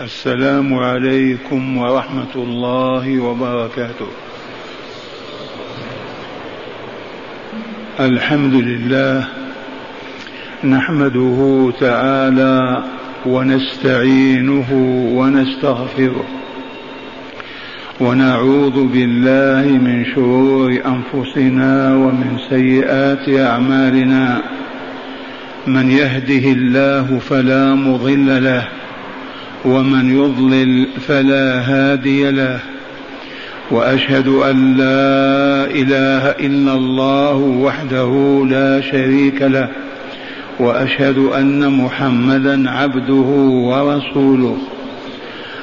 السلام عليكم ورحمة الله وبركاته. الحمد لله نحمده تعالى ونستعينه ونستغفره ونعوذ بالله من شرور أنفسنا ومن سيئات أعمالنا من يهده الله فلا مضل له ومن يضلل فلا هادي له. وأشهد أن لا إله إلا الله وحده لا شريك له. وأشهد أن محمدا عبده ورسوله.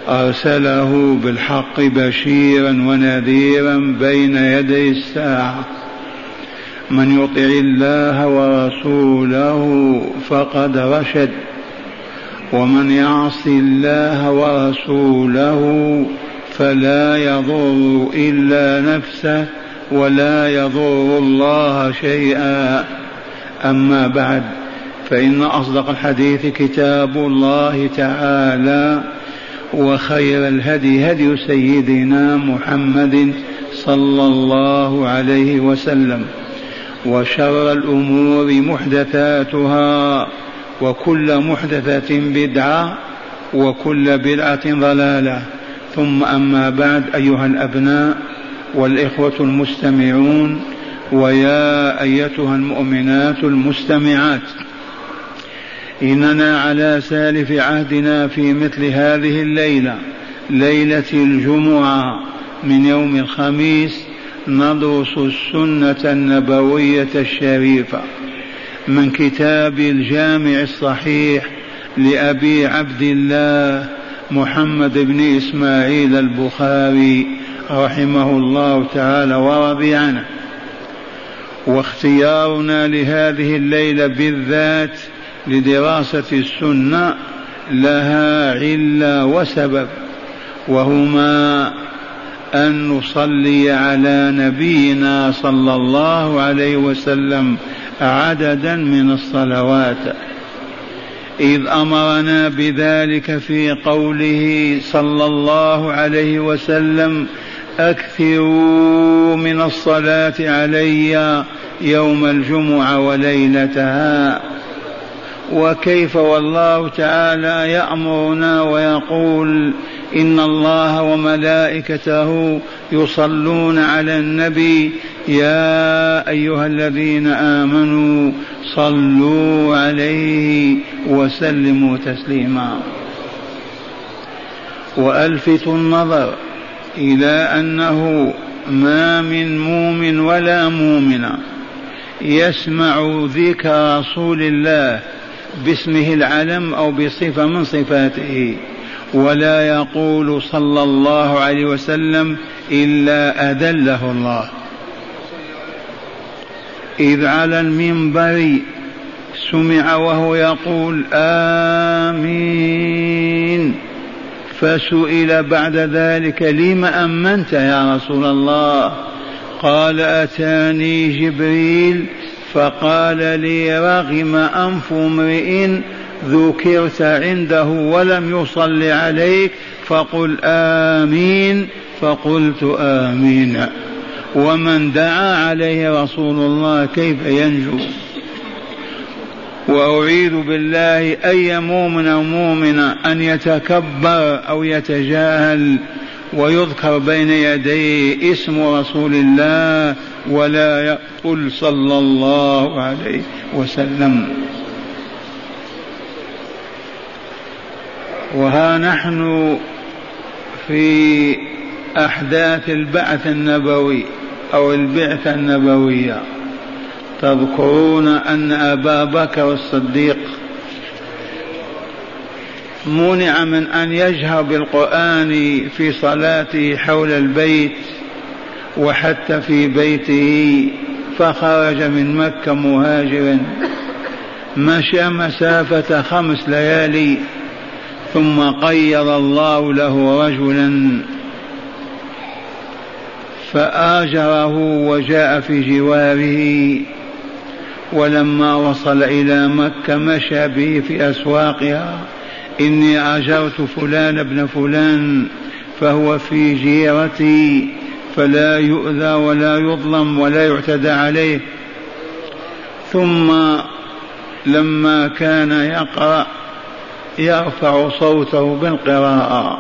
أرسله بالحق بشيرا ونذيرا بين يدي الساعة. من يطع الله ورسوله فقد رشد. ومن يعص الله ورسوله فلا يضر إلا نفسه ولا يضر الله شيئا. أما بعد فإن أصدق الحديث كتاب الله تعالى وخير الهدي هدي سيدنا محمد صلى الله عليه وسلم وشر الأمور محدثاتها. وكل محدثة بدعة وكل بدعة ضلالة. ثم أما بعد أيها الأبناء والإخوة المستمعون ويا أيتها المؤمنات المستمعات إننا على سالف عهدنا في مثل هذه الليلة ليلة الجمعة من يوم الخميس ندرس السنة النبوية الشريفة. من كتاب الجامع الصحيح لأبي عبد الله محمد بن إسماعيل البخاري رحمه الله تعالى ورضي عنه واختيارنا لهذه الليلة بالذات لدراسة السنة لها علة وسبب وهما أن نصلي على نبينا صلى الله عليه وسلم عددا من الصلوات. إذ أمرنا بذلك في قوله صلى الله عليه وسلم أكثروا من الصلاة علي يوم الجمعة وليلتها. وكيف والله تعالى يأمرنا ويقول إن الله وملائكته يصلون على النبي يا أيها الذين آمنوا صلوا عليه وسلموا تسليما. والفت النظر إلى أنه ما من مؤمن ولا مؤمنة يسمع ذكر رسول الله باسمه العلم أو بصفة من صفاته. ولا يقول صلى الله عليه وسلم إلا أذله الله. إذ على المنبر سمع وهو يقول آمين. فسئل بعد ذلك لم أمنت يا رسول الله؟ قال أتاني جبريل فقال لي رغم أنف امرئ ذكرت عنده ولم يصل عليك فقل آمين فقلت آمين. ومن دعا عليه رسول الله كيف ينجو؟ وأعيذ بالله أي مؤمن أو مؤمنة أن يتكبر أو يتجاهل ويذكر بين يديه اسم رسول الله ولا يقول صلى الله عليه وسلم. وها نحن في أحداث البعث النبوي أو البعثة النبوية. تذكرون أن أبا بكر الصديق منع من أن يجهر بالقرآن في صلاته حول البيت وحتى في بيته فخرج من مكة مهاجرا مشى مسافة خمس ليالي ثم قيض الله له رجلا فآجره وجاء في جواره ولما وصل إلى مكة مشى به في أسواقها. إني أجرت فلان ابن فلان فهو في جيرتي فلا يؤذى ولا يظلم ولا يعتدى عليه. ثم لما كان يقرأ يرفع صوته بالقراءة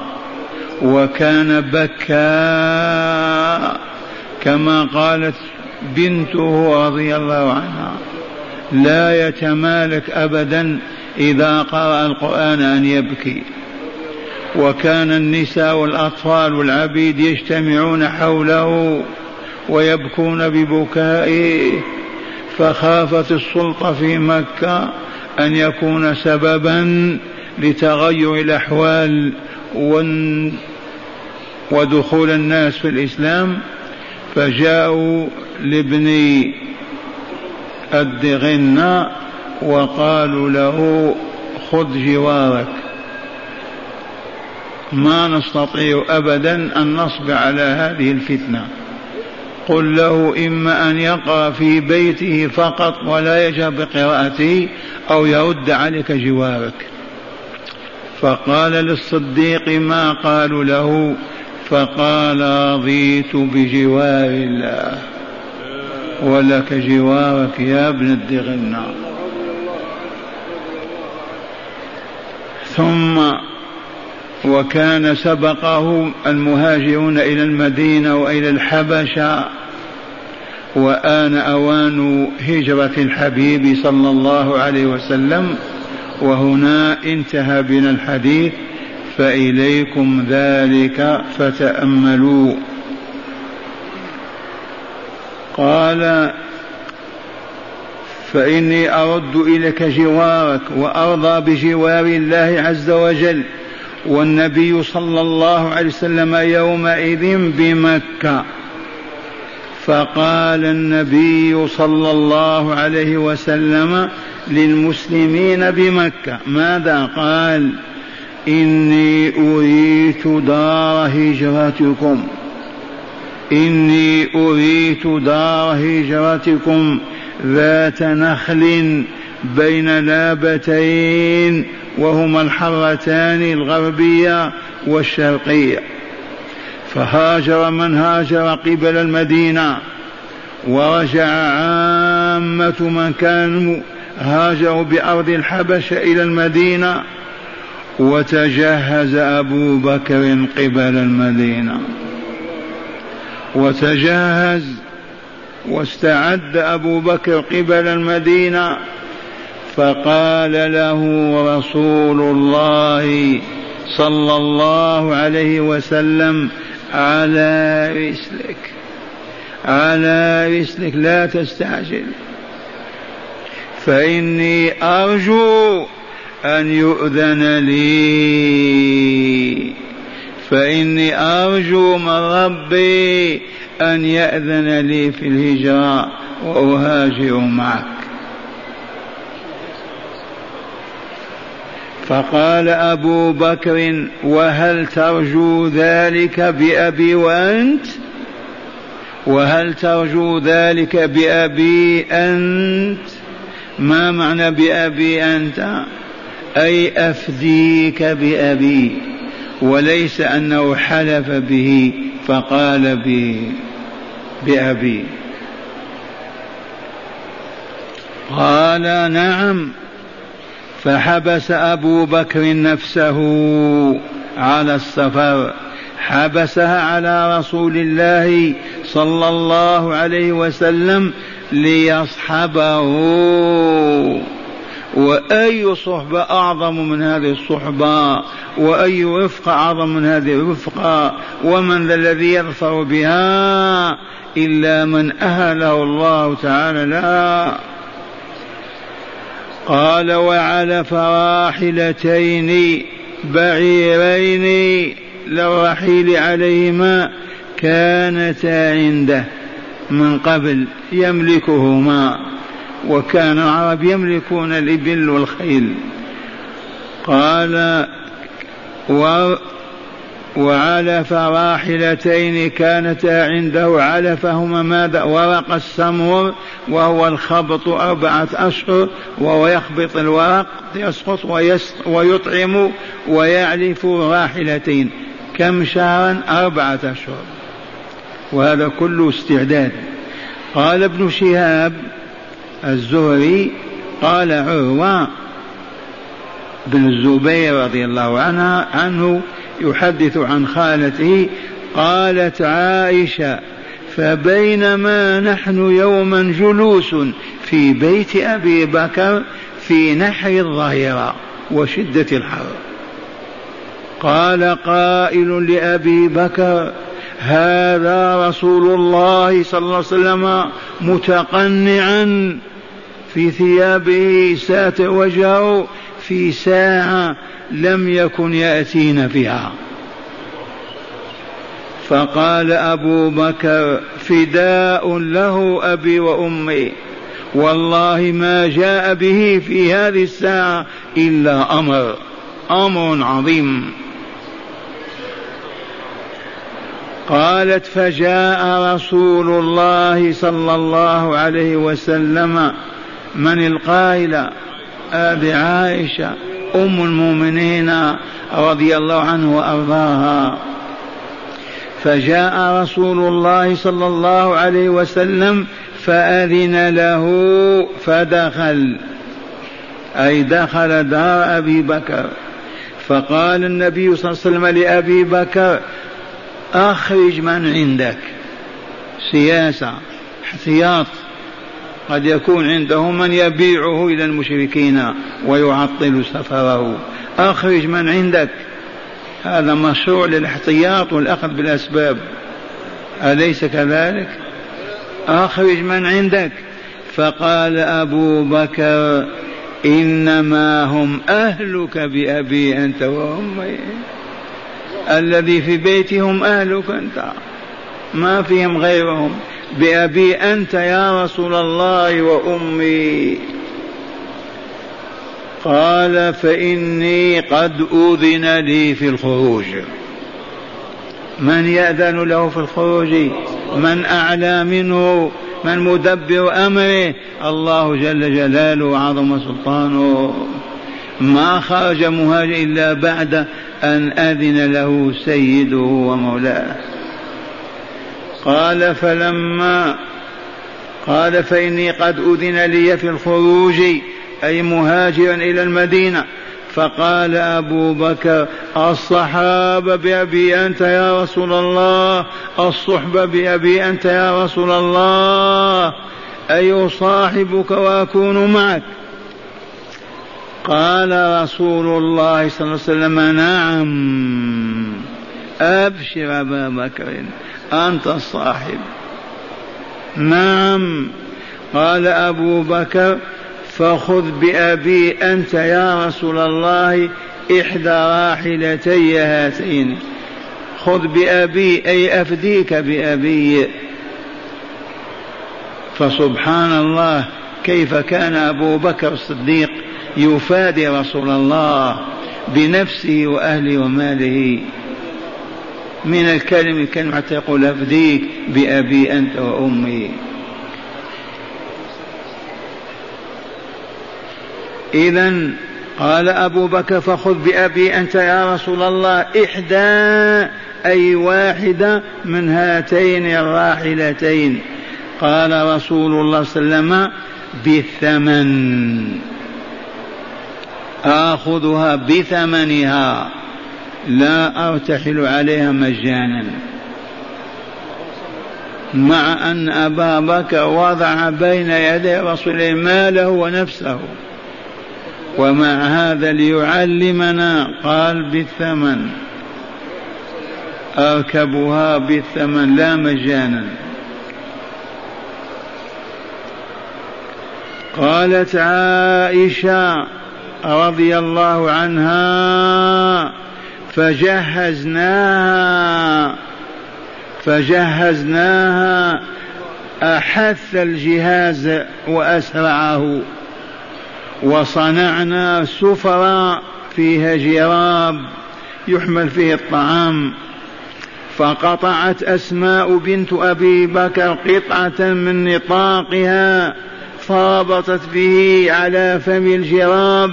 وكان بكاء كما قالت بنته رضي الله عنها. لا يتمالك ابدا إذا قرأ القرآن أن يبكي. وكان النساء والأطفال والعبيد يجتمعون حوله ويبكون ببكائه فخافت السلطة في مكة أن يكون سببا لتغير الأحوال ودخول الناس في الإسلام. فجاءوا لابن الدغنة وقالوا له خذ جوارك. ما نستطيع أبدا أن نصبر على هذه الفتنة. قل له إما أن يقرأ في بيته فقط ولا يجهر بقراءته أو يرد عليك جوارك. فقال للصديق ما قالوا له؟ فقال رضيت بجوار الله. ولك جوارك يا ابن الدغنة ثم وكان سبقه المهاجرون إلى المدينة وإلى الحبشة وآن أوان هجرة الحبيب صلى الله عليه وسلم وهنا انتهى بنا الحديث فإليكم ذلك فتأملوا. قال فإني أرد إليك جوارك وأرضى بجوار الله عز وجل والنبي صلى الله عليه وسلم يومئذ بمكة. فقال النبي صلى الله عليه وسلم للمسلمين بمكة ماذا؟ قال إني أريت دار هجرتكم. إني أريت دار هجرتكم. ذات نخل بين لابتين وهما الحرتان الغربية والشرقية. فهاجر من هاجر قبل المدينة ورجع عامة من كانوا هاجروا بأرض الحبشة إلى المدينة وتجهز أبو بكر قبل المدينة. وتجهز واستعد أبو بكر قبل المدينة فقال له رسول الله صلى الله عليه وسلم على رسلك على رسلك لا تستعجل فإني أرجو أن يؤذن لي فإني أرجو من ربي أن يأذن لي في الهجرة وأهاجر معك. فقال أبو بكر وهل ترجو ذلك بأبي وأنت؟ وهل ترجو ذلك بأبي أنت؟ ما معنى بأبي أنت؟ أي أفديك بأبي وليس أنه حلف به فقال به. بأبي. قال نعم فحبس أبو بكر نفسه على السفر. حبسها على رسول الله صلى الله عليه وسلم ليصحبه. وأي صحبة أعظم من هذه الصحبة؟ وأي رفقة أعظم من هذه الرفقة ومن ذا الذي يظفر بها؟ إلا من أهله الله تعالى. لها قال وعلى فراحلتين بعيرين للرحيل عليهما كانتا عنده من قبل يملكهما. وكان العرب يملكون الإبل والخيل. قال و وعلف راحلتين كانتا عنده علفهما ماذا؟ ورق السمر وهو الخبط أربعة أشهر وهو يخبط الورق يسقط ويطعم ويعلف راحلتين كم شهرا؟ أربعة أشهر. وهذا كله استعداد. قال ابن شهاب الزهري قال عروة بن الزبير رضي الله عنها عنه يحدث عن خالته قالت عائشة فبينما نحن يوما جلوس في بيت أبي بكر في نحر الظهيرة وشدة الحر. قال قائل لأبي بكر هذا رسول الله صلى الله عليه وسلم متقنعا في ثيابه ساتر وجهه في ساعة لم يكن يأتين فيها فقال أبو بكر فداء له أبي وأمي. والله ما جاء به في هذه الساعة إلا أمر أمر عظيم. قالت فجاء رسول الله صلى الله عليه وسلم من القائلة أبي عائشة أم المؤمنين رضي الله عنه وأرضاها. فجاء رسول الله صلى الله عليه وسلم فأذن له فدخل. أي دخل دار أبي بكر. فقال النبي صلى الله عليه وسلم لأبي بكر أخرج من عندك. سياسة احتياط. قد يكون عنده من يبيعه إلى المشركين ويعطل سفره. أخرج من عندك. هذا مشروع للاحتياط والأخذ بالأسباب. أليس كذلك؟ أخرج من عندك. فقال أبو بكر إنما هم أهلك بأبي أنت وأمي. الذي في بيتهم أهلك أنت. ما فيهم غيرهم. بأبي أنت يا رسول الله وأمي. قال فإني قد أذن لي في الخروج. من يأذن له في الخروج؟ من أعلى منه؟ من مدبر أمره؟ الله جل جلاله وعظم سلطانه. ما خرج مهاجر إلا بعد أن أذن له سيده ومولاه. قال فلما قال فإني قد أذن لي في الخروج أي مهاجرا إلى المدينة. فقال أبو بكر الصحابة بأبي أنت يا رسول الله الصحبة بأبي أنت يا رسول الله أي صاحبك وأكون معك؟ قال رسول الله صلى الله عليه وسلم نعم أبشر أبا بكر أنت الصاحب نعم. قال أبو بكر فخذ بأبي أنت يا رسول الله إحدى راحلتي هاتين. خذ بأبي أي أفديك بأبي. فسبحان الله كيف كان أبو بكر الصديق؟ يفادي رسول الله بنفسه وأهله وماله. من الكلم الكلمة حتى يقول أفديك بأبي أنت وأمي. إذا قال أبو بكر فخذ بأبي أنت يا رسول الله إحدى أي واحدة من هاتين الراحلتين. قال رسول الله صلى الله عليه وسلم بالثمن. آخذها بثمنها. لا أرتحل عليها مجانا. مع أن أبا بكر وضع بين يدي رسول ماله ونفسه. ومع هذا ليعلمنا قال بالثمن. أركبها بالثمن لا مجانا. قالت عائشة رضي الله عنها فجهزناها فجهزناها أحث الجهاز وأسرعه. وصنعنا سفرا فيها جراب يحمل فيه الطعام. فقطعت أسماء بنت أبي بكر قطعة من نطاقها. فربطت به على فم الجراب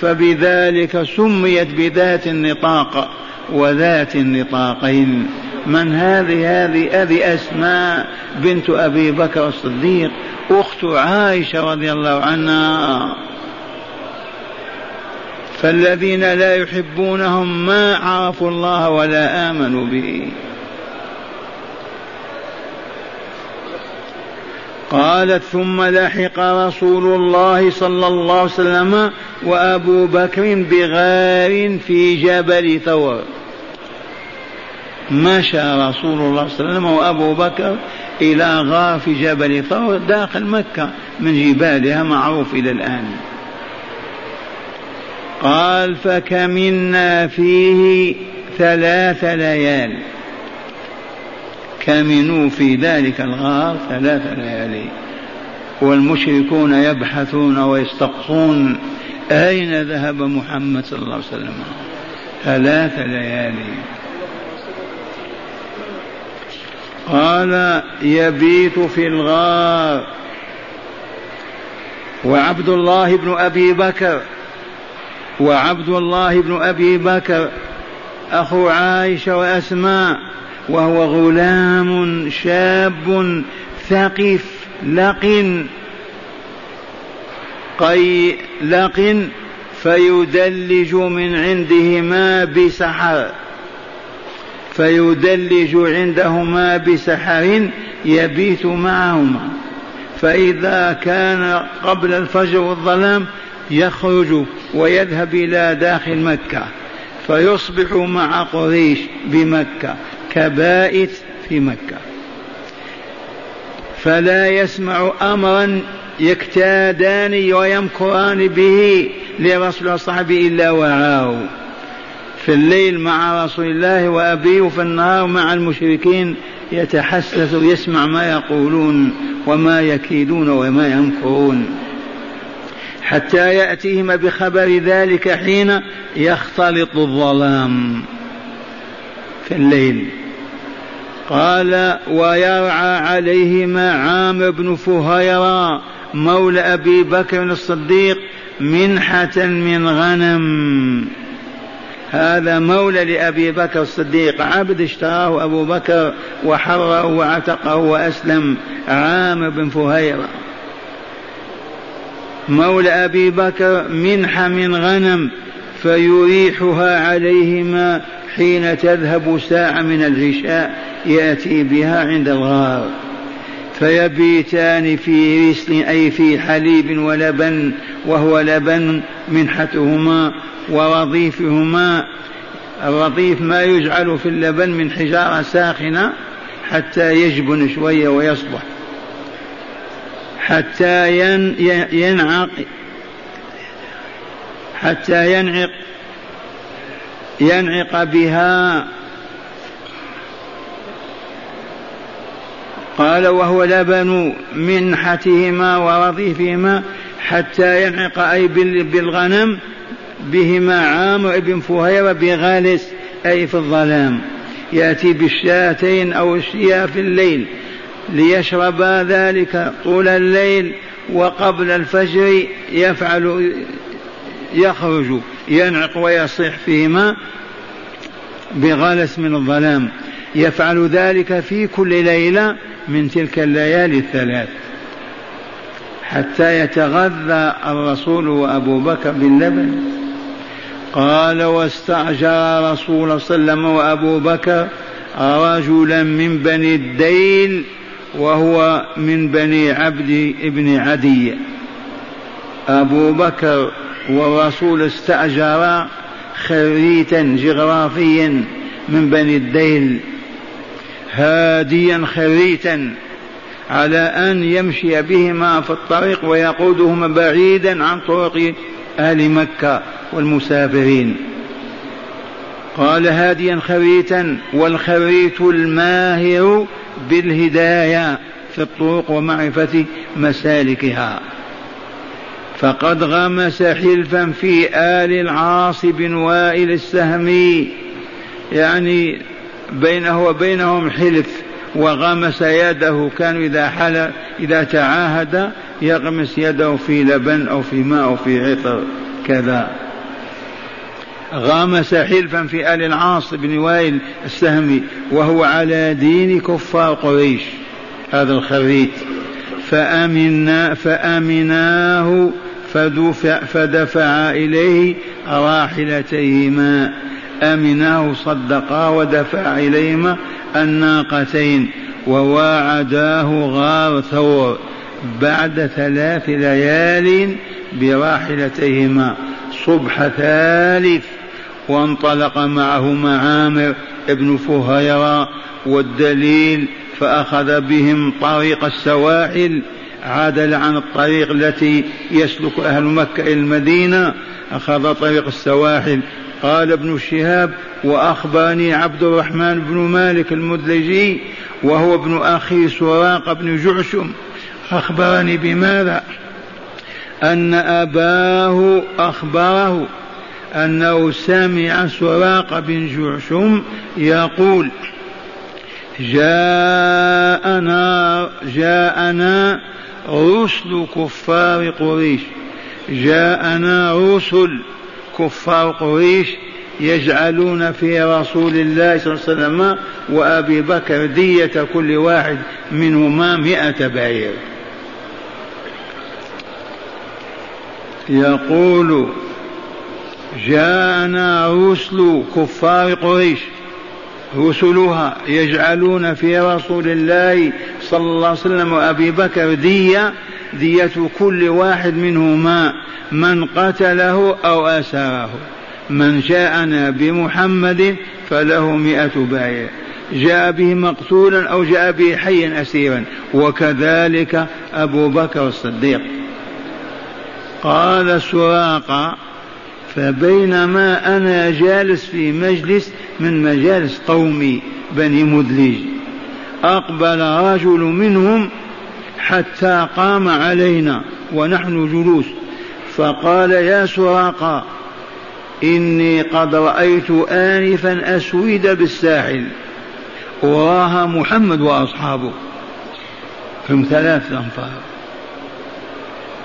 فبذلك سميت بذات النطاق وذات النطاقين. من هذه هذه أبي أسماء بنت أبي بكر الصديق أخت عائشة رضي الله عنها. فالذين لا يحبونهم ما عرفوا الله ولا آمنوا به. قالت ثم لحق رسول الله صلى الله عليه وسلم وأبو بكر بغار في جبل ثور. مشى رسول الله صلى الله عليه وسلم وأبو بكر إلى غار في جبل ثور داخل مكة من جبالها معروف إلى الآن. قال فكمنا فيه ثلاث ليال. كمنوا في ذلك الغار ثلاث ليالي. والمشركون يبحثون ويستقصون أين ذهب محمد صلى الله عليه وسلم؟ ثلاث ليالي. قال يبيت في الغار. وعبد الله بن أبي بكر وعبد الله بن أبي بكر أخو عائشة وأسماء وهو غلام شاب ثقف لقن قي لقن فيدلج من عندهما بسحر فيدلج عندهما بسحر يبيت معهما فإذا كان قبل الفجر والظلام يخرج ويذهب إلى داخل مكة فيصبح مع قريش بمكة كبائت في مكة. فلا يسمع أمرا يكتادان ويمكران به لرسول وصحبه إلا وعاه في الليل مع رسول الله وأبيه وفي النهار مع المشركين يتحسس يسمع ما يقولون وما يكيدون وما يمكرون. حتى يأتيهم بخبر ذلك حين يختلط الظلام. في الليل. قال ويرعى عليهما عام بن فهيرة مولى أبي بكر الصديق منحة من غنم. هذا مولى لأبي بكر الصديق عبد اشتراه أبو بكر وحره وعتقه وأسلم عام بن فهيرة. مولى أبي بكر منح من غنم فيريحها عليهما حين تذهب ساعة من العشاء يأتي بها عند الغار. فيبيتان في رسل أي في حليب ولبن وهو لبن منحتهما ورضيفهما الرضيف ما يجعل في اللبن من حجارة ساخنة حتى يجبن شوية ويصبح. حتى ينعق حتى ينعق ينعق بها. قال وهو لبن منحتهما ورضيفهما حتى ينعق أي بالغنم بهما عامر بن فهيرة بغالس أي في الظلام. يأتي بالشاتين أو الشيا في الليل ليشربا ذلك طول الليل وقبل الفجر يفعل يخرج. ينعق ويصيح فيهما بغلس من الظلام. يفعل ذلك في كل ليلة من تلك الليالي الثلاث. حتى يتغذى الرسول وأبو بكر باللبن. قال واستأجر رسول صلى الله عليه وسلم وأبو بكر رجلا من بني الديل وهو من بني عبد ابن عدي. أبو بكر والرسول استأجر خريتا جغرافيا من بني الديل هاديا خريتا على أن يمشي بهما في الطريق ويقودهما بعيدا عن طرق أهل مكة والمسافرين. قال هاديا خريتا والخريت الماهر بالهداية في الطرق ومعرفة مسالكها. فقد غمس حلفا في آل العاص بن وائل السهمي. يعني بينه وبينهم حلف وغمس يده. كانوا إذا حل إذا تعاهد يغمس يده في لبن أو في ماء أو في عطر كذا. غامس حلفا في آل العاص بن وائل السهمي وهو على دين كفار قريش هذا الخريت. فأمنا فأمناه فدفع, فدفع إليه راحلتيهما أمناه صدقا ودفع إليهما الناقتين وواعداه غار ثور بعد ثلاث ليال براحلتيهما. صبح ثالث وانطلق معهما عامر ابن فهيرة والدليل فأخذ بهم طريق السواحل عادل عن الطريق التي يسلك أهل مكة إلى المدينة أخذ طريق السواحل. قال ابن شهاب وأخبرني عبد الرحمن بن مالك المدلجي وهو ابن أخي سراق بن جعشم. أخبرني بماذا؟ أن أباه أخبره أنه سمع سراق بن جعشم يقول جاءنا جاءنا رسل كفار قريش. جاءنا رسل كفار قريش يجعلون في رسول الله صلى الله عليه وسلم وأبي بكر دية كل واحد منهما مئة بعير. يقول جاءنا رسل كفار قريش رسلها يجعلون في رسول الله صلى الله عليه وسلم وأبي بكر دية دية كل واحد منهما من قتله أو آسره. من جاءنا بمحمد فله مئة بايع. جاء به مقتولا أو جاء به حيا أسيرا. وكذلك أبو بكر الصديق. قال سراقه فبينما أنا جالس في مجلس من مجالس قومي بني مدلج. أقبل رجل منهم حتى قام علينا ونحن جلوس. فقال يا سراقة إني قد رأيت آنفا أسود بالساحل. وراها محمد وأصحابه. هم ثلاث أنفار.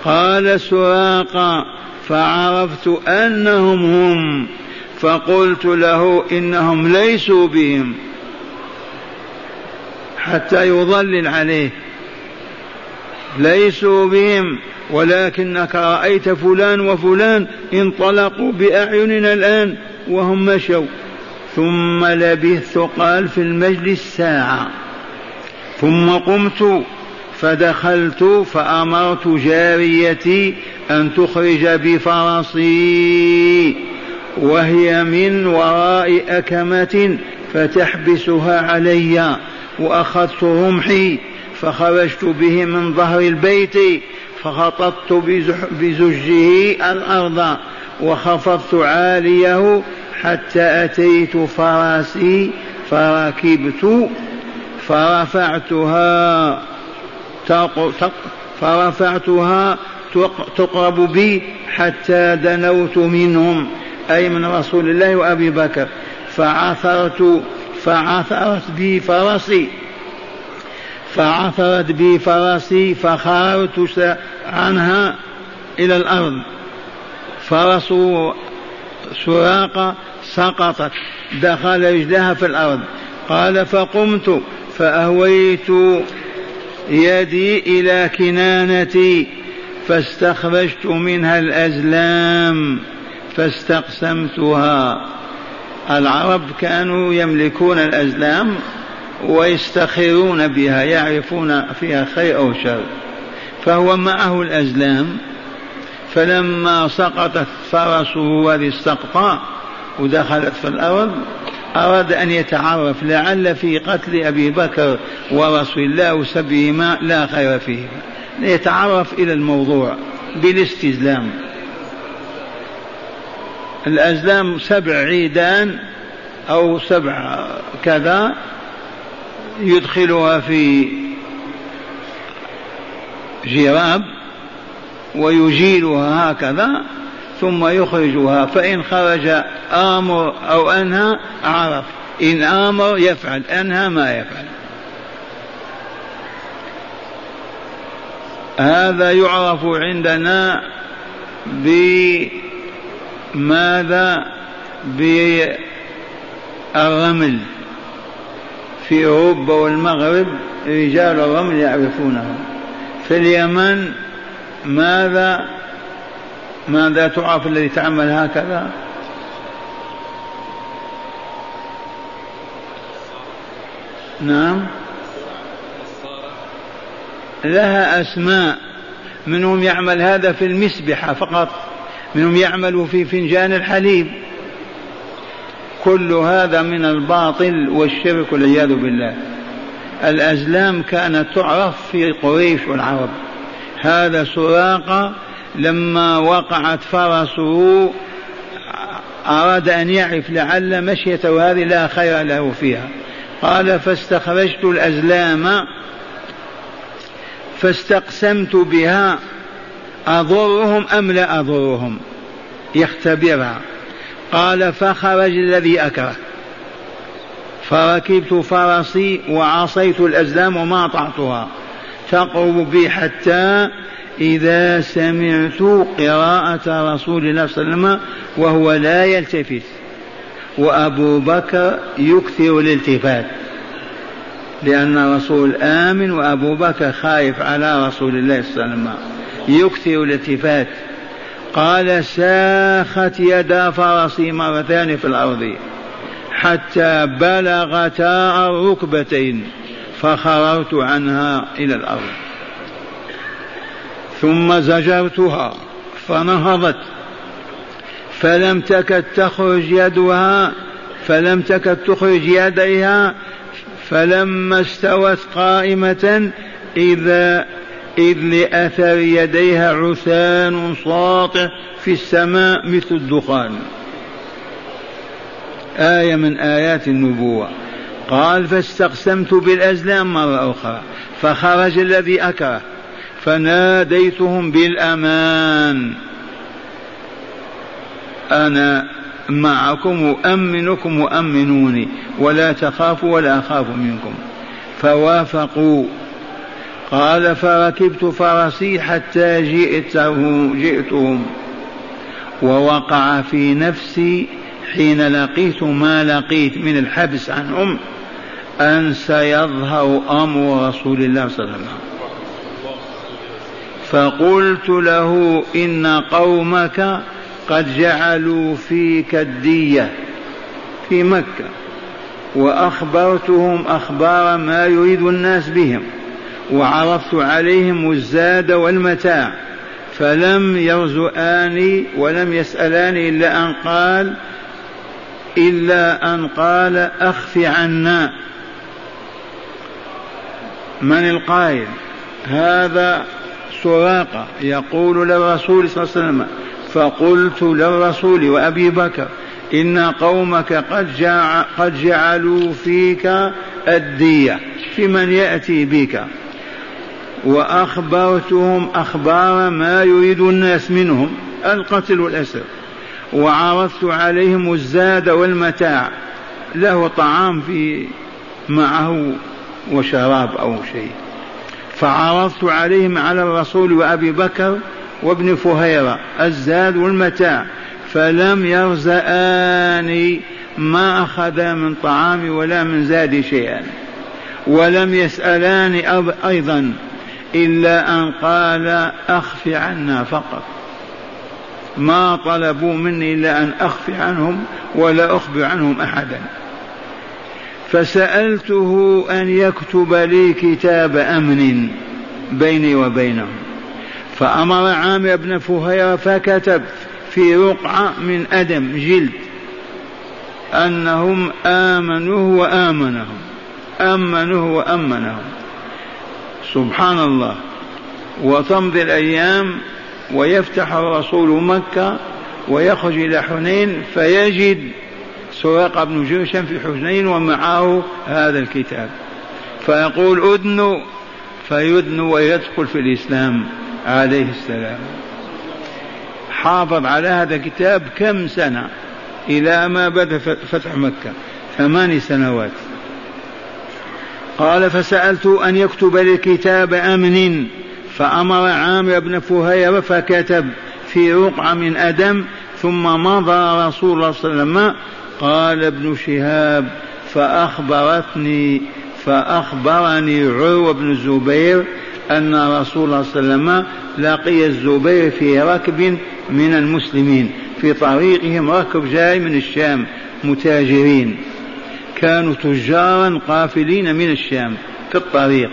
قال سراقة فعرفت أنهم هم. فقلت له إنهم ليسوا بهم حتى يضلل عليه. ليسوا بهم ولكنك رأيت فلان وفلان انطلقوا بأعيننا الآن وهم مشوا. ثم لبثت قال في المجلس ساعة. ثم قمت فدخلت فأمرت جاريتي أن تخرج بفرسي. وهي من وراء أكمة فتحبسها علي وأخذت رمحي فخرجت به من ظهر البيت فخططت بزجه الأرض وخفضت عاليه حتى أتيت فرسي فركبت فرفعتها فرفعتها تقرب بي حتى دنوت منهم. أي من رسول الله وأبي بكر. فعثرت فعثرت بي فرسي. فعثرت بي فرسي فخرجت عنها إلى الأرض. فرس سراقة سقطت دخل رجلها في الأرض. قال فقمت فأهويت يدي إلى كنانتي فاستخرجت منها الأزلام. فاستقسمتها. العرب كانوا يملكون الأزلام ويستخرون بها يعرفون فيها خير أو شر. فهو معه الأزلام. فلما سقطت فرسه هذه السقطة ودخلت في الأرض أراد أن يتعرف لعل في قتل أبي بكر ورسول الله وسبهما لا خير فيه. ليتعرف إلى الموضوع بالاستزلام. الأزلام سبع عيدان أو سبع كذا يدخلها في جراب ويجيلها هكذا ثم يخرجها فإن خرج آمر أو أنهى عرف إن آمر يفعل أنهى ما يفعل. هذا يعرف عندنا بماذا بالرمل؟ في أوروبا والمغرب رجال الرمل يعرفونه. في اليمن ماذا؟ ماذا تعرف الذي تعمل هكذا؟ نعم. لها أسماء منهم يعمل هذا في المسبحة فقط. منهم يعمل في فنجان الحليب. كل هذا من الباطل والشرك والعياذ بالله. الأزلام كانت تعرف في قريش والعرب. هذا سراقة لما وقعت فرسه أراد أن يعرف لعل مشيته هذه لا خير له فيها. قال فاستخرجت الأزلام فاستقسمت بها أضرهم أم لا أضرهم؟ يختبرها. قال فخرج الذي أكره. فركبت فرسي وعصيت الأزلام وما أطعتها. تقرب بي حتى إذا سمعت قراءة رسول الله صلى الله عليه وسلم وهو لا يلتفت. وأبو بكر يكثر الالتفات لأن الرسول آمن وأبو بكر خايف على رسول الله صلى الله عليه وسلم. يكثر الالتفات قال ساخت يدا فرسي مرتان في الأرض حتى بلغتا الركبتين فخررت عنها إلى الأرض. ثم زجرتها فنهضت. فلم تكد تخرج يدها فلم تكد تخرج يديها فلما استوت قائمة إذا إذ لأثر يديها عثان ساطع في السماء مثل الدخان. آية من آيات النبوة. قال فاستقسمت بالأزلام مرة أخرى فخرج الذي أكره فناديتهم بالأمان. أنا معكم أؤمنكم وأمنوني ولا تخافوا ولا أخاف منكم. فوافقوا. قال فركبت فرسي حتى جئته جئتهم. ووقع في نفسي حين لقيت ما لقيت من الحبس عنهم أن سيظهر أمر رسول الله صلى الله عليه وسلم. فقلت له إن قومك قد جعلوا فيك الدية في مكة وأخبرتهم أخبار ما يريد الناس بهم. وعرضت عليهم الزاد والمتاع فلم يرزؤاني ولم يسألاني إلا أن قال إلا أن قال أخف عنا. من القائل؟ هذا سراقة يقول للرسول صلى الله عليه وسلم فقلت للرسول وأبي بكر إن قومك قد, قد جعلوا فيك الدية في من يأتي بك؟ وأخبرتهم أخبار ما يريد الناس منهم القتل والأسر. وعرضت عليهم الزاد والمتاع له طعام في معه وشراب أو شيء. فعرضت عليهم على الرسول وأبي بكر وابن فهيرة الزاد والمتاع فلم يرزآني ما أخذ من طعامي ولا من زادي شيئا. ولم يسألاني أيضا. إلا أن قال أخف عنا فقط. ما طلبوا مني إلا أن أخفي عنهم ولا أخبر عنهم أحدا. فسألته أن يكتب لي كتاب أمن بيني وبينهم فأمر عامر بن فهيرة فكتب في رقعة من أدم جلد أنهم آمنوه وآمنهم. أمنوه وأمنهم. سبحان الله وتمضي الأيام ويفتح الرسول مكة ويخرج إلى حنين فيجد سراقة بن جوشن في حنين ومعه هذا الكتاب. فيقول أدنوا فيدن ويدخل في الإسلام عليه السلام. حافظ على هذا الكتاب كم سنة؟ إلى ما بدأ فتح مكة ثمان سنوات. قال فسألت أن يكتب لي كتاب أمن فأمر عامر بن فهيرة فكتب في رقعة من أدم ثم مضى رسول الله صلى الله عليه وسلم. قال ابن شهاب فأخبرتني فأخبرني عروة بن الزبير أن رسول الله صلى الله عليه وسلم لقي الزبير في ركب من المسلمين في طريقهم ركب جاي من الشام متاجرين. كانوا تجارا قافلين من الشام في الطريق.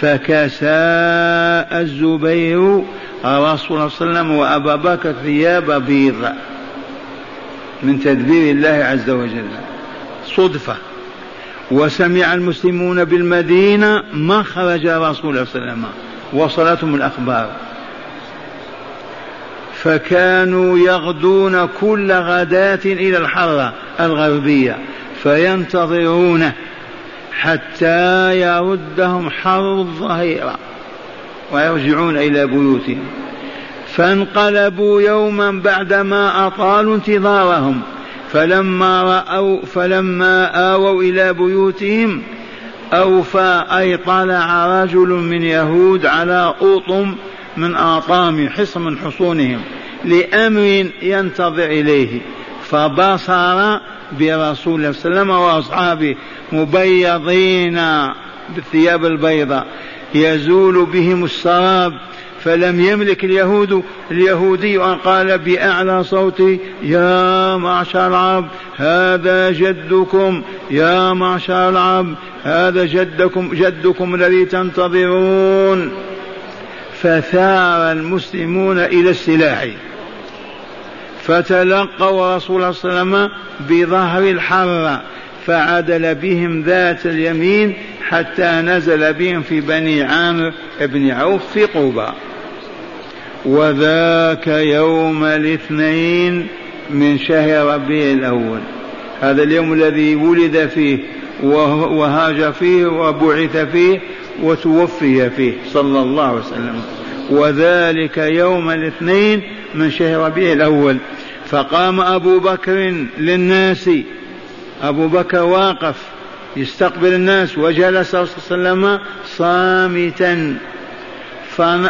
فكسى الزبير رسول الله صلى الله عليه وسلم وأبا بكر ثياب بيض من تدبير الله عز وجل. صدفة. وسمع المسلمون بالمدينة مخرج رسول الله صلى الله عليه وسلم وصلتهم الأخبار. فكانوا يغدون كل غداة إلى الحرة الغربية. فينتظرونه حتى يردهم حر الظهيرة ويرجعون إلى بيوتهم. فانقلبوا يوما بعدما أطالوا انتظارهم. فلما رأوا فلما آووا إلى بيوتهم أوفى أي طلع رجل من يهود على أوطم من آطام حصن من حصونهم لأمر ينتظر إليه. فبصر برسول الله صلى الله عليه وسلم وأصحابه مبيضين بالثياب البيضاء. يزول بهم السراب فلم يملك اليهود. اليهودي أن قال بأعلى صوته يا معشر العرب هذا جدكم. يا معشر العرب هذا جدكم جدكم الذي تنتظرون. فثار المسلمون إلى السلاح. فتلقوا رسول الله صلى الله عليه وسلم بظهر الحرة فعدل بهم ذات اليمين حتى نزل بهم في بني عامر بن عوف في قوبى. وذاك يوم الاثنين من شهر ربيع الأول. هذا اليوم الذي ولد فيه وهاج فيه وبعث فيه وتوفي فيه صلى الله عليه وسلم. وذلك يوم الاثنين من شهر ربيع الأول. فقام أبو بكر للناس. أبو بكر واقف يستقبل الناس وجلس صلى الله عليه وسلم صامتا.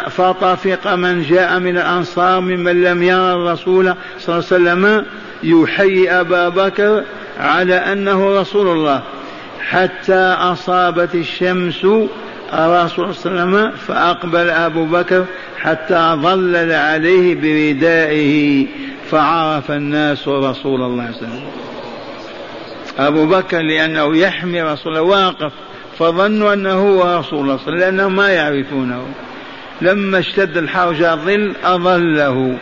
فطفق من جاء من الأنصار ممن لم يرى الرسول صلى الله عليه وسلم يحيي أبا بكر على أنه رسول الله. حتى أصابت الشمس الرسول صلى الله عليه وسلم فأقبل أبو بكر حتى ظلل عليه بردائه. فعرف الناس رسول الله صلى الله عليه وسلم. أبو بكر لأنه يحمي رسول الله واقف فظنوا أنه هو رسول الله صلى الله عليه وسلم لأنهم ما يعرفونه. لما اشتد الحر جاء الظل أظله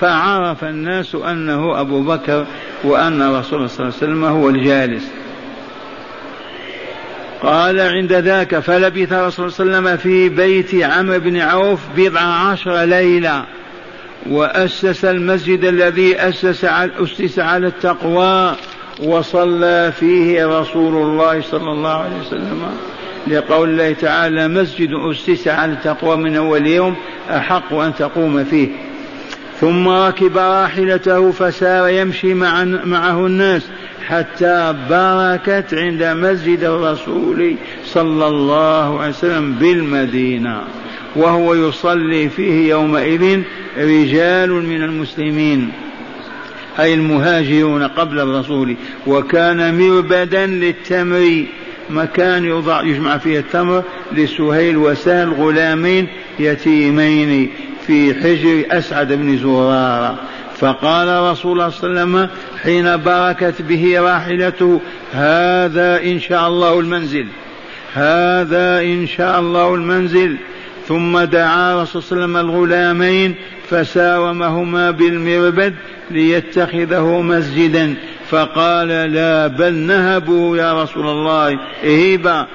فعرف الناس أنه أبو بكر وأن رسول الله صلى الله عليه وسلم هو الجالس. قال عند ذاك فلبث رسول الله صلى الله عليه وسلم في بيت عمرو بن عوف بضع عشر ليلة وأسس المسجد الذي أسس على أسس على التقوى وصلى فيه رسول الله صلى الله عليه وسلم. لقول الله تعالى مسجد أسس على التقوى من أول يوم أحق أن تقوم فيه. ثم ركب راحلته فسار يمشي مع معه الناس حتى بركت عند مسجد الرسول صلى الله عليه وسلم بالمدينة. وهو يصلي فيه يومئذ رجال من المسلمين أي المهاجرون قبل الرسول وكان مربدا للتمر مكان يوضع يجمع فيه التمر لسهيل وسهل غلامين يتيمين في حجر أسعد بن زرارة. فقال رسول الله صلى الله عليه وسلم حين بركت به راحلته هذا إن شاء الله المنزل هذا إن شاء الله المنزل. ثم دعا رسول الله صلى الله عليه وسلم الغلامين فساومهما بالمربد ليتخذه مسجدا. فقال لا بل نهبوا يا رسول الله. اهيبا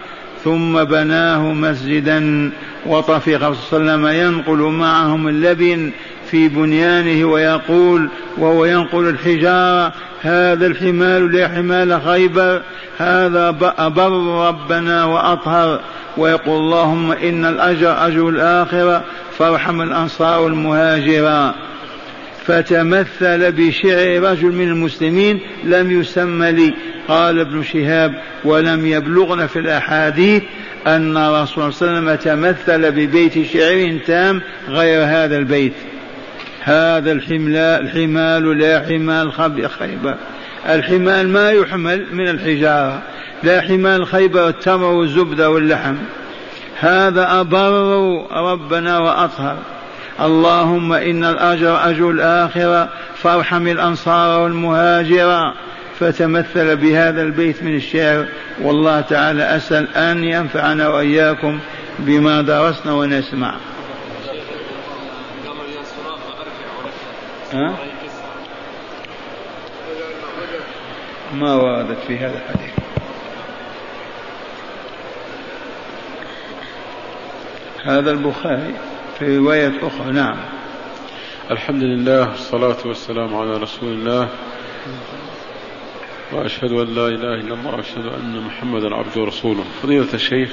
ثم بناه مسجدا. وطفق صلى الله عليه وسلم ينقل معهم اللبن في بنيانه ويقول وهو ينقل الحجارة هذا الحمال لحمال خيبر هذا أبر ربنا وأطهر. ويقول اللهم إن الأجر أجر الآخرة فارحم الأنصار المهاجرة. فتمثل بشعر رجل من المسلمين لم يسمى لي. قال ابن شهاب ولم يبلغنا في الأحاديث أن الرسول صلى الله عليه وسلم تمثل ببيت شعر تام غير هذا البيت. هذا الحمال لا حمال خيبر. الحمال ما يحمل من الحجارة. لا حمال خيبر التمر والزبدة واللحم. هذا أبر ربنا وأطهر. اللهم إن الأجر أجر الآخرة فارحم الأنصار والمهاجر فتمثل بهذا البيت من الشعر. والله تعالى أسأل أن ينفعنا وإياكم بما درسنا ونسمع. ها؟ ما وردت في هذا الحديث. هذا البخاري في رواية أخرى نعم. الحمد لله والصلاة والسلام على رسول الله. وأشهد أن لا إله إلا الله وأشهد أن محمدا عبده ورسوله. فضيلة الشيخ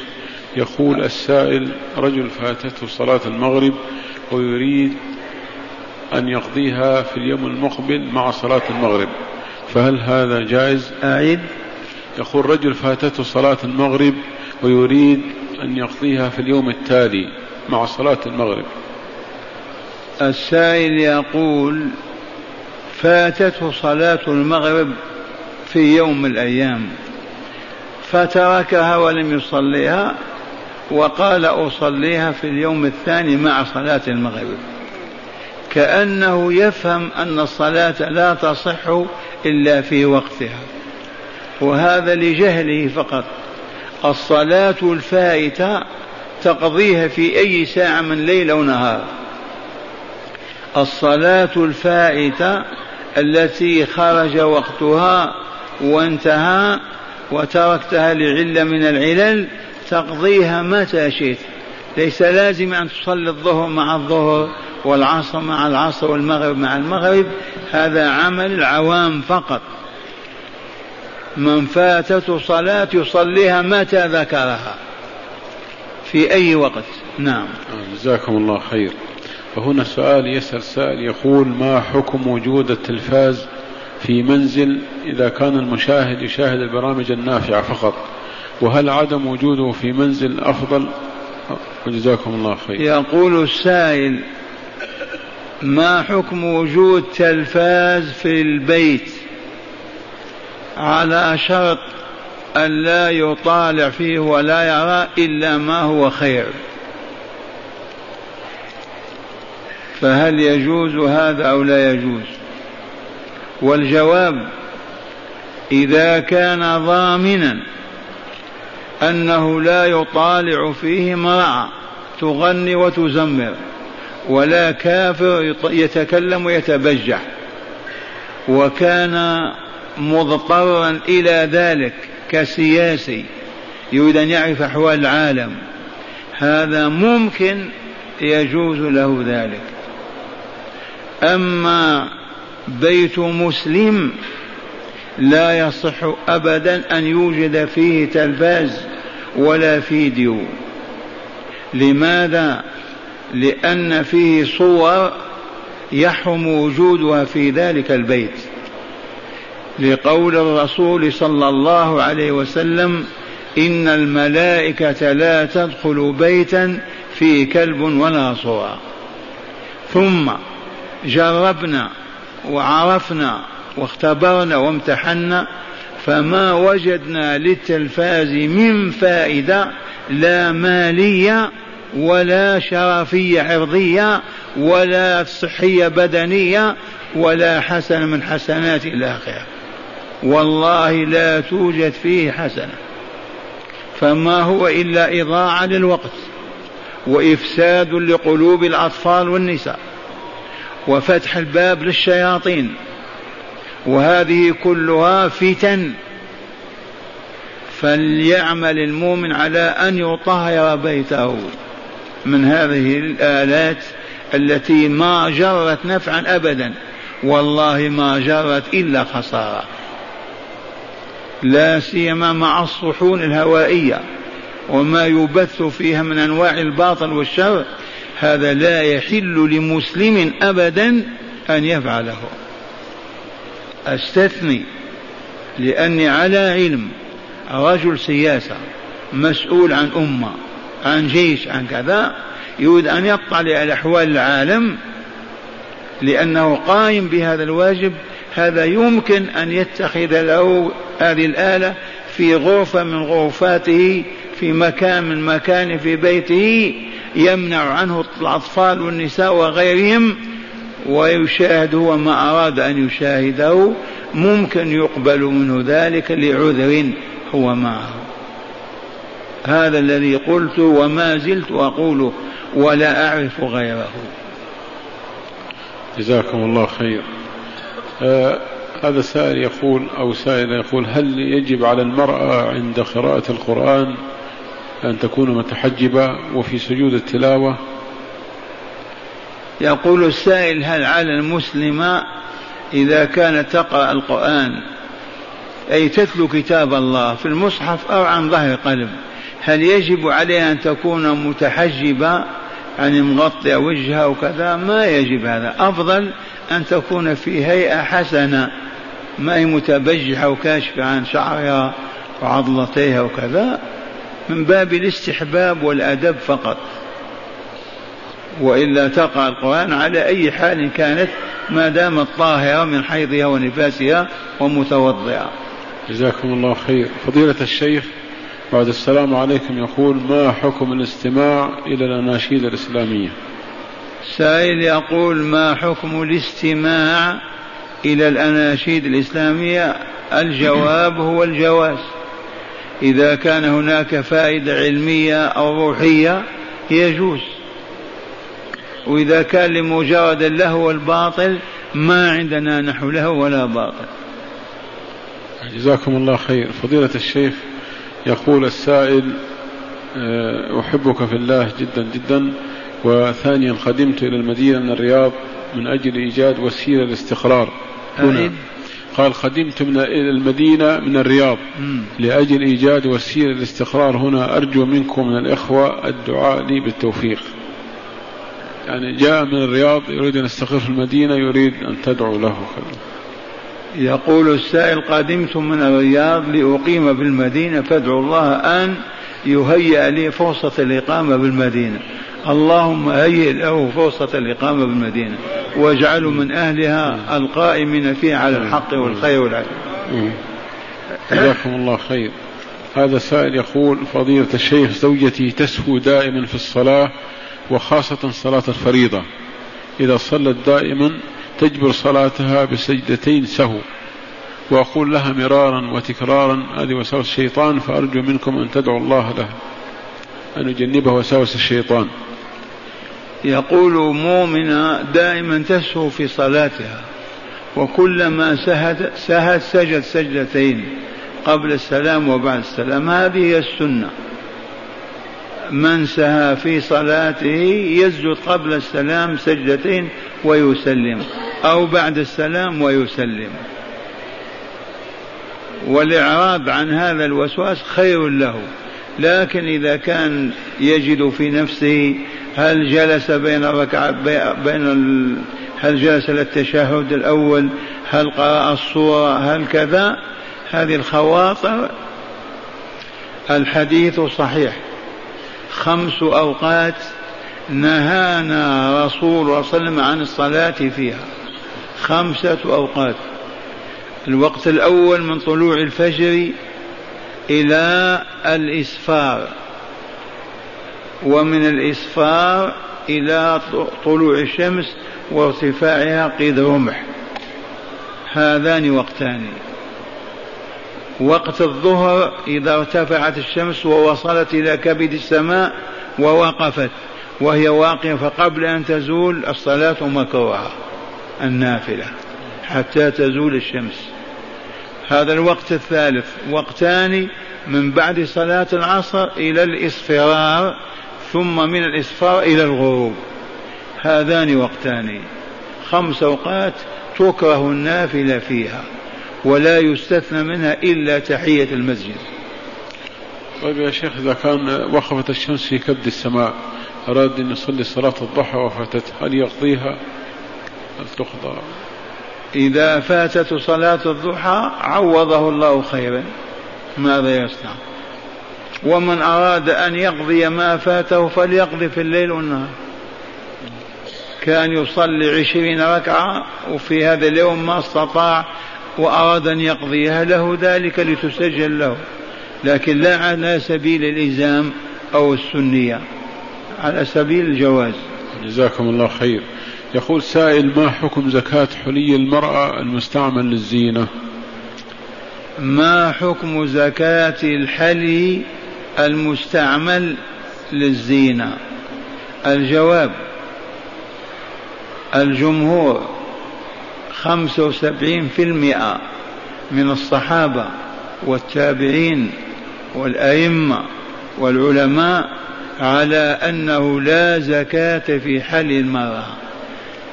يقول السائل رجل فاتته صلاة المغرب ويريد أن يقضيها في اليوم المقبل مع صلاة المغرب. فهل هذا جائز؟ أعيد. يقول رجل فاتته صلاة المغرب ويريد أن يقضيها في اليوم التالي مع صلاة المغرب. السائل يقول فاتته صلاة المغرب في يوم من الأيام فتركها ولم يصليها وقال أصليها في اليوم الثاني مع صلاة المغرب. كأنه يفهم أن الصلاة لا تصح إلا في وقتها. وهذا لجهله فقط. الصلاة الفائتة تقضيها في أي ساعة من ليل أو نهار. الصلاة الفائتة التي خرج وقتها وانتهى وتركتها لعلة من العلل تقضيها متى شئت. ليس لازم أن تصلي الظهر مع الظهر والعصر مع العصر والمغرب مع المغرب هذا عمل العوام فقط. من فاتته صلاة يصليها متى ذكرها؟ في أي وقت؟ نعم. جزاكم الله خير. وهنا سؤال يسأل سائل يقول ما حكم وجود التلفاز في منزل إذا كان المشاهد يشاهد البرامج النافعة فقط؟ وهل عدم وجوده في منزل أفضل؟ وجزاكم الله خير. يقول السائل ما حكم وجود تلفاز في البيت على شرط أن لا يطالع فيه ولا يرى إلا ما هو خير؟ فهل يجوز هذا أو لا يجوز؟ والجواب إذا كان ضامنا أنه لا يطالع فيه امرأة تغني وتزمر. ولا كافر يتكلم ويتبجح. وكان مضطرا إلى ذلك كسياسي يريد أن يعرف أحوال العالم. هذا ممكن يجوز له ذلك. أما بيت مسلم لا يصح أبدا أن يوجد فيه تلفاز ولا فيديو. لماذا؟ لأن فيه صور يحرم وجودها في ذلك البيت. لقول الرسول صلى الله عليه وسلم إن الملائكة لا تدخل بيتا فيه كلب ولا صورة. ثم جربنا وعرفنا واختبرنا وامتحنا فما وجدنا للتلفاز من فائدة لا مالية ولا شرفية عرضية ولا صحية بدنية ولا حسن من حسنات الآخرة والله لا توجد فيه حسنة. فما هو إلا إضاعة للوقت وإفساد لقلوب الأطفال والنساء وفتح الباب للشياطين. وهذه كلها فتن. فليعمل المؤمن على أن يطهر بيته. من هذه الآلات التي ما جرت نفعا أبدا. والله ما جرت إلا خسارة. لا سيما مع الصحون الهوائية. وما يبث فيها من أنواع الباطل والشر. هذا لا يحل لمسلم أبدا أن يفعله. أستثني لأني على علم رجل سياسة مسؤول عن أمة. عن جيش عن كذا يريد أن يطلع على أحوال العالم لأنه قائم بهذا الواجب. هذا يمكن أن يتخذ له هذه الآلة في غرفة من غرفاته في مكان من مكان في بيته يمنع عنه الأطفال والنساء وغيرهم ويشاهد هو ما أراد أن يشاهده. ممكن يقبل منه ذلك لعذر هو معه. هذا الذي قلت وما زلت أقول ولا أعرف غيره. جزاكم الله خير. آه هذا سائل يقول أو سائل يقول هل يجب على المرأة عند قراءة القرآن أن تكون متحجبة وفي سجود التلاوة؟ يقول السائل هل على المسلمة إذا كانت تقرأ القرآن أي تتلو كتاب الله في المصحف أو عن ظهر قلب؟ هل يجب عليها أن تكون متحجبة يعني مغطية وجهها وكذا؟ ما يجب هذا. أفضل أن تكون في هيئة حسنة ما هي متبجحة وكاشفة عن شعرها وعضلتيها وكذا من باب الاستحباب والأدب فقط. وإلا تقع القرآن على أي حال كانت ما دامت طاهرة من حيضها ونفاسها ومتوضئة. جزاكم الله خير. فضيلة الشيخ بعد السلام عليكم يقول ما حكم الاستماع إلى الأناشيد الإسلامية؟ سائل يقول ما حكم الاستماع إلى الأناشيد الإسلامية؟ الجواب هو الجواز. إذا كان هناك فائدة علمية أو روحية يجوز. وإذا كان لمجرد اللهو والباطل ما عندنا نحو له ولا باطل. جزاكم الله خير. فضيلة الشيخ يقول السائل آه، أحبك في الله جدا جدا. وثانيا قدمت إلى المدينة من الرياض من أجل إيجاد وسيلة للاستقرار هنا قال قدمت من المدينة من الرياض لأجل إيجاد وسيلة للاستقرار هنا أرجو منكم من الإخوة الدعاء لي بالتوفيق. يعني جاء من الرياض يريد أن يستقر في المدينة يريد أن تدعو له. يقول السائل قدمت من الرياض لأقيم بالمدينة فادعو الله أن يهيئ لي فرصة الإقامة بالمدينة. اللهم هيئ له فرصة الإقامة بالمدينة واجعله من أهلها القائمين فيها على الحق والخير والعدل جزاكم الله خير. هذا سائل يقول فضيلة الشيخ زوجتي تسهو دائما في الصلاة وخاصة صلاة الفريضة. إذا صلت دائما تجبر صلاتها بسجدتين سهو. وأقول لها مرارا وتكرارا هذه وساوس الشيطان فأرجو منكم أن تدعوا الله لها أن يجنبه وساوس الشيطان. يقول مؤمنة دائما تسهو في صلاتها وكلما سهت سهت سجد سجدتين قبل السلام وبعد السلام. هذه هي السنة. من سهى في صلاته يسجد قبل السلام سجدتين ويسلم. أو بعد السلام ويسلم. والإعراض عن هذا الوسواس خير له لكن إذا كان يجد في نفسه هل جلس بين ركعة بين ال... هل جلس للتشهد الأول هل قرأ الصورة هل كذا هذه الخواطر الحديث صحيح. خمس أوقات نهانا رسول الله صلى الله عليه وسلم عن الصلاة فيها. خمسة أوقات. الوقت الأول من طلوع الفجر إلى الإسفار ومن الإسفار إلى طلوع الشمس وارتفاعها قيد رمح. هذان وقتان. وقت الظهر إذا ارتفعت الشمس ووصلت إلى كبد السماء ووقفت وهي واقفة فقبل أن تزول الصلاة مكروهة. النافلة حتى تزول الشمس. هذا الوقت الثالث وقتان من بعد صلاة العصر إلى الإصفرار ثم من الإصفار إلى الغروب. هذان وقتان. خمس أوقات تكره النافلة فيها ولا يستثنى منها إلا تحية المسجد. طيب يا شيخ إذا كان وقفت الشمس في كبد السماء أراد أن يصلي صلاة الضحى وفاتت هل يقضيها؟ تقضى إذا فاتت صلاة الضحى عوضه الله خيرا. ماذا يصنع؟ ومن أراد أن يقضي ما فاته فليقضي في الليل والنهار. كأن يصلي عشرين ركعة وفي هذا اليوم ما استطاع وأراد أن يقضيها له ذلك لتسجل له. لكن لا على سبيل الإلزام أو السنية. على سبيل الجواز. جزاكم الله خير. يقول سائل ما حكم زكاة حلي المرأة المستعمل للزينة؟ ما حكم زكاة الحلي المستعمل للزينة؟ الجواب الجمهور خمسة وسبعين في المئة من الصحابة والتابعين والأئمة والعلماء على أنه لا زكاة في حل المرأة.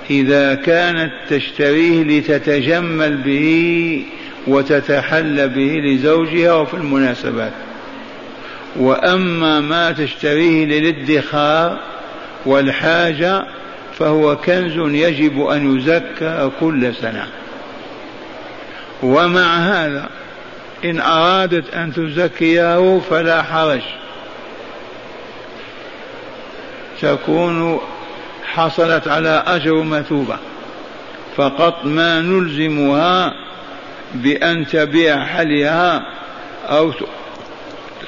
إذا كانت تشتريه لتتجمل به وتتحل به لزوجها وفي المناسبات. وأما ما تشتريه للادخار والحاجة فهو كنز يجب أن يزكى كل سنة. ومع هذا إن أرادت أن تزكيه فلا حرج. تكون حصلت على أجر مثوبة. فقط ما نلزمها بأن تبيع حليها أو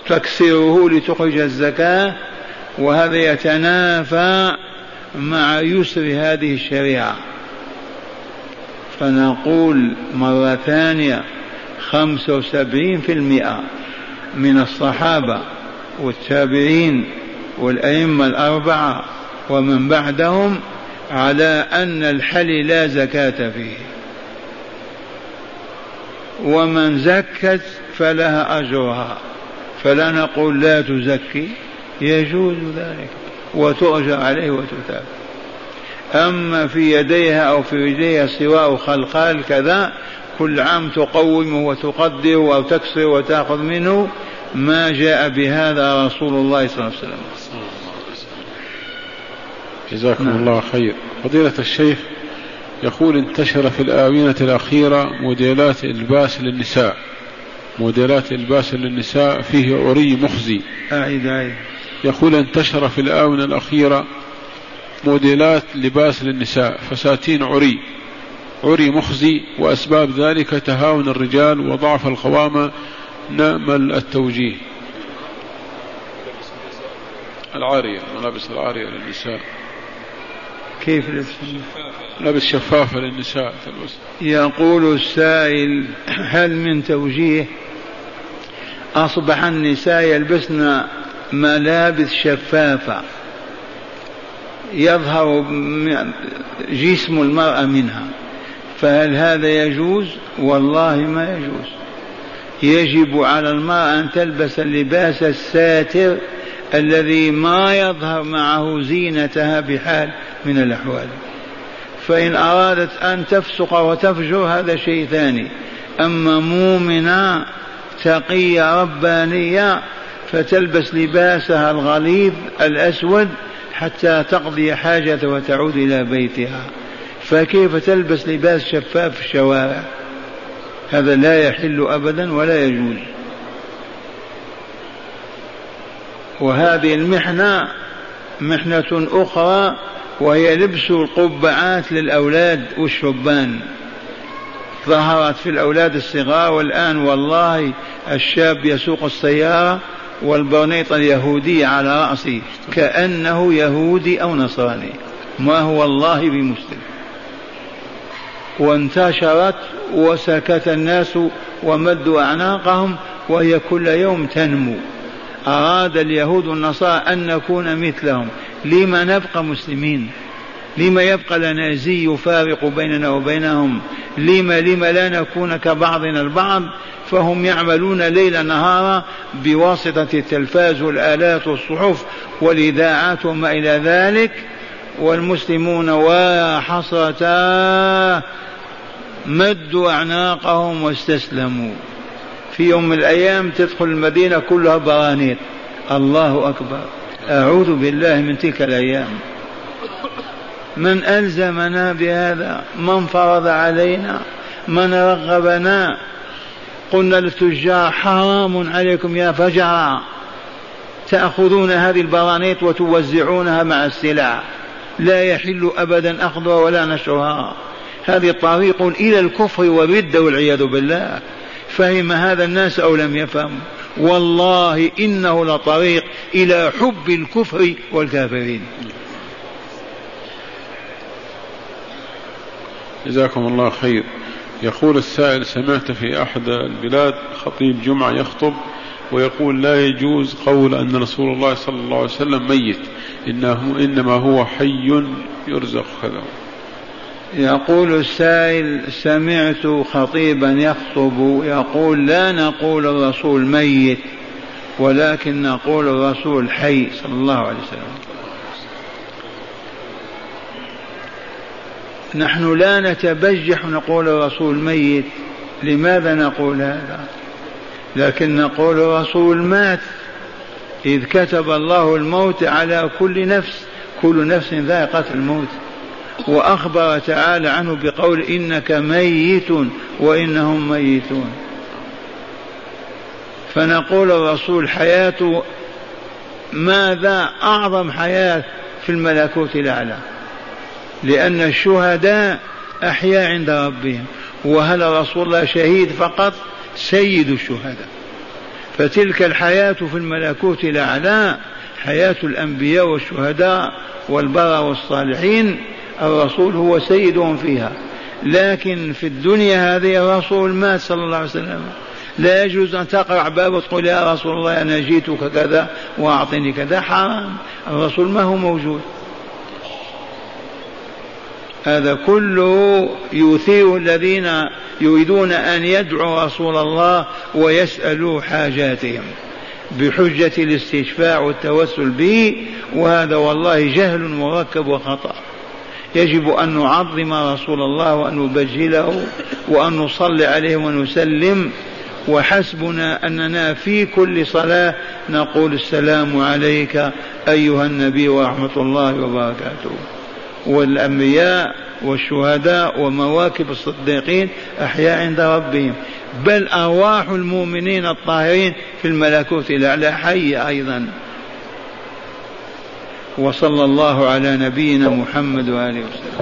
تكسره لتخرج الزكاة وهذا يتنافى مع يسر هذه الشريعة. فنقول مرة ثانية خمسة وسبعين في المئة من الصحابة والتابعين والأئمة الأربعة ومن بعدهم على أن الحل لا زكاة فيه. ومن زكت فلها أجرها. فلا نقول لا تزكي يجوز ذلك وتؤجر عليه وتثاب. أما في يديها أو في يديها سواء خلقال كذا كل عام تقومه وتقدر أو تكسر وتأخذ منه ما جاء بهذا رسول الله صلى الله عليه وسلم. جزاكم نعم. الله خير. فضيلة الشيخ يقول انتشر في الآونة الأخيرة موديلات إلباس للنساء. موديلات إلباس للنساء فيه عري مخزي. أعيد أعيد. يقول انتشر في الآونة الأخيرة موديلات لباس للنساء فساتين عري عري مخزي وأسباب ذلك تهاون الرجال وضعف القوامة. نأمل التوجيه. العارية ملابس العارية للنساء. كيف؟ لبس لبس شفافة للنساء تلبس يقول السائل هل من توجيه أصبح النساء يلبسن ملابس شفافة؟ يظهر جسم المرأة منها. فهل هذا يجوز؟ والله ما يجوز. يجب على المرأة أن تلبس اللباس الساتر الذي ما يظهر معه زينتها بحال من الأحوال. فإن أرادت أن تفسق وتفجر هذا شيء ثاني. أما مؤمنة تقية ربانية فتلبس لباسها الغليظ الأسود حتى تقضي حاجة وتعود إلى بيتها. فكيف تلبس لباس شفاف في الشوارع؟ هذا لا يحل أبدا ولا يجوز. وهذه المحنة محنة أخرى وهي لبس القبعات للأولاد والشبان ظهرت في الأولاد الصغار والآن والله الشاب يسوق السيارة والبرنيط اليهودي على رأسه كأنه يهودي أو نصراني. ما هو الله بمسلم. وانتشرت وسكت الناس ومدوا أعناقهم وهي كل يوم تنمو. أراد اليهود والنصارى أن نكون مثلهم. لما نبقى مسلمين؟ لما يبقى لنا زي يفارق بيننا وبينهم؟ لما لما لا نكون كبعضنا البعض؟ فهم يعملون ليل نهارا بواسطة التلفاز والآلات والصحف والإذاعات وما إلى ذلك. والمسلمون وحصرة مدوا أعناقهم واستسلموا. في يوم من الأيام تدخل المدينة كلها برانيت الله أكبر. أعوذ بالله من تلك الأيام. من ألزمنا بهذا من فرض علينا من رغبنا. قلنا للتجار حرام عليكم يا فجرة. تأخذون هذه البرانيط وتوزعونها مع السلع. لا يحل أبدا أخذها ولا نشرها. هذه طريق إلى الكفر والردة والعياذ بالله. فهم هذا الناس أو لم يفهم والله إنه لطريق إلى حب الكفر والكافرين. جزاكم الله خير. يقول السائل سمعت في أحد البلاد خطيب جمعة يخطب ويقول لا يجوز قول أن رسول الله صلى الله عليه وسلم ميت. إنه إنما هو حي يرزق. كذا يقول السائل سمعت خطيبا يخطب يقول لا نقول الرسول ميت ولكن نقول الرسول حي صلى الله عليه وسلم. نحن لا نتبجح نقول الرسول ميت لماذا نقول هذا؟ لكن نقول الرسول مات إذ كتب الله الموت على كل نفس كل نفس ذائقة الموت. وأخبر تعالى عنه بقول إنك ميت وإنهم ميتون. فنقول الرسول حياته ماذا أعظم حياة في الملكوت الأعلى؟ لأن الشهداء أحياء عند ربهم. وهل رسول الله شهيد فقط؟ سيد الشهداء. فتلك الحياة في الملكوت الأعلى حياة الأنبياء والشهداء والبرى والصالحين الرسول هو سيدهم فيها. لكن في الدنيا هذه الرسول مات صلى الله عليه وسلم. لا يجوز أن تقرع باب وتقول يا رسول الله أنا جيتك كذا وأعطني كذا. حرام. الرسول ما هو موجود. هذا كله يثير الذين يريدون أن يدعوا رسول الله ويسألوا حاجاتهم بحجة الاستشفاع والتوسل به. وهذا والله جهل مركب وخطأ. يجب أن نعظم رسول الله وأن نبجله وأن نصلي عليه ونسلم. وحسبنا أننا في كل صلاة نقول السلام عليك أيها النبي ورحمة الله وبركاته. والأنبياء والشهداء ومواكب الصديقين أحياء عند ربهم. بل أرواح المؤمنين الطاهرين في الملكوت الأعلى. حية أيضا. وصلى الله على نبينا محمد وآله وسلم.